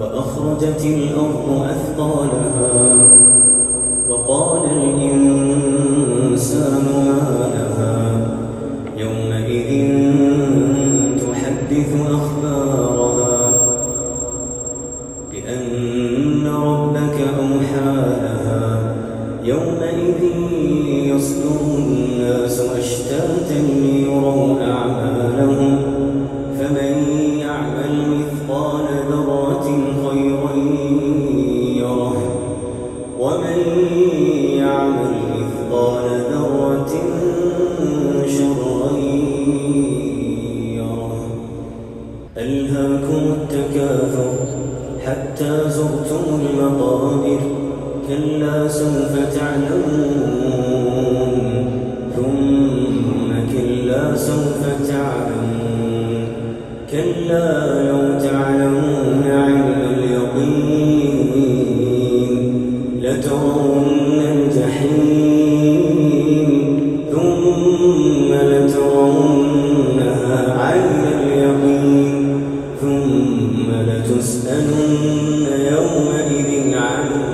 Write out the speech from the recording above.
وأخرجت الأرض أثقالها وقال الإنسان يومئذ يصدر الناس أشتاتا ليروا أعمالهم فمن يعمل مثقال ذرة خيرا يره ومن يعمل مثقال ذرة شرا يره. ألهاكم التكاثر حتى زرتم سوف تعلمون ثم كلا سوف تعلمون كلا لو تعلمون علم اليقين لترون الجحيم ثم لترونها عين اليقين ثم لتسألن يومئذ عن